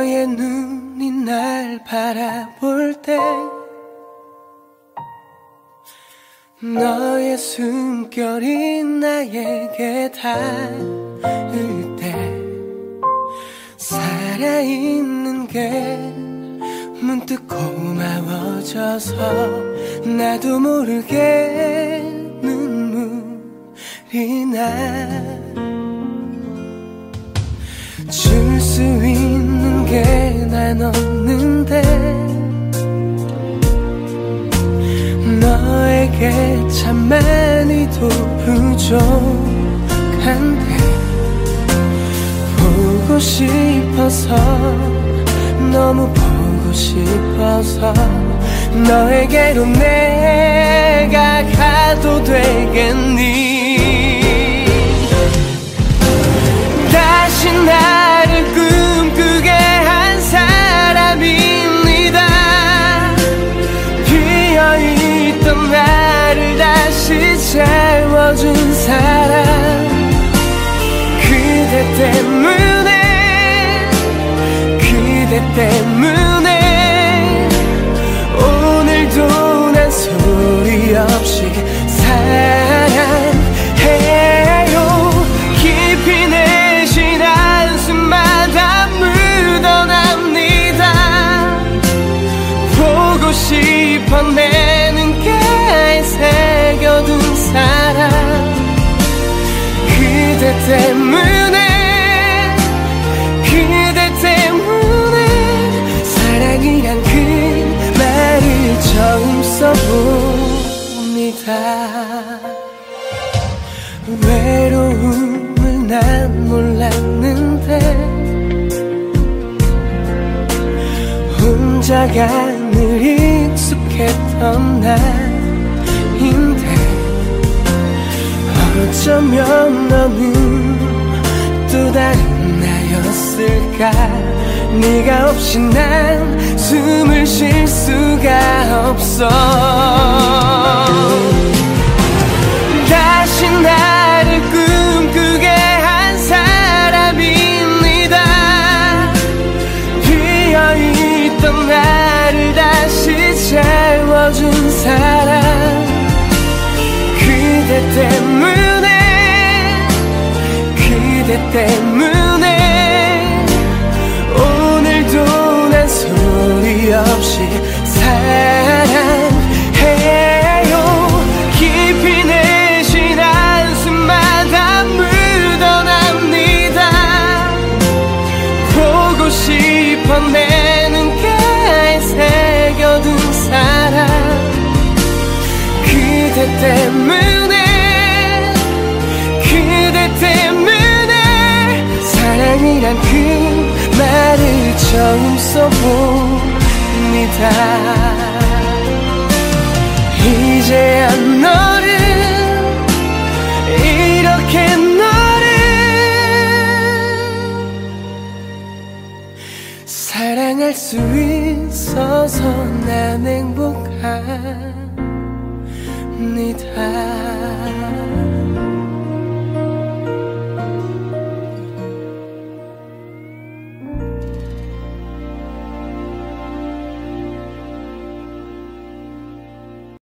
너의 눈이 날 바라볼 때 너의 숨결이 나에게 닿을 때 살아있는 게 문득 고마워져서 나도 모르게 눈물이 나 없는데 너에게 참 많이도 부족한데 보고 싶어서 너무 보고 싶어서 너에게로 내가 가도 되겠니 내 눈가에 새겨둔 사람 그대 때문에 그대 때문에 사랑이란 그 말을 처음 써봅니다. 외로움을 난 몰랐는데 혼자가 늘 익숙했던 나인데 어쩌면 너는 또 다른 나였을까? 네가 없이 난 숨을 쉴 수가 없어 그대 때문에 오늘도 난 소리 없이 사랑해요. 깊이 내쉬는 한숨마다 묻어납니다. 보고 싶어 내 눈가에 새겨둔 사람 그대 때문에 이란 그 말을 처음 써봅니다. 이제야 너를 이렇게 너를 사랑할 수 있어서 난 행복합니다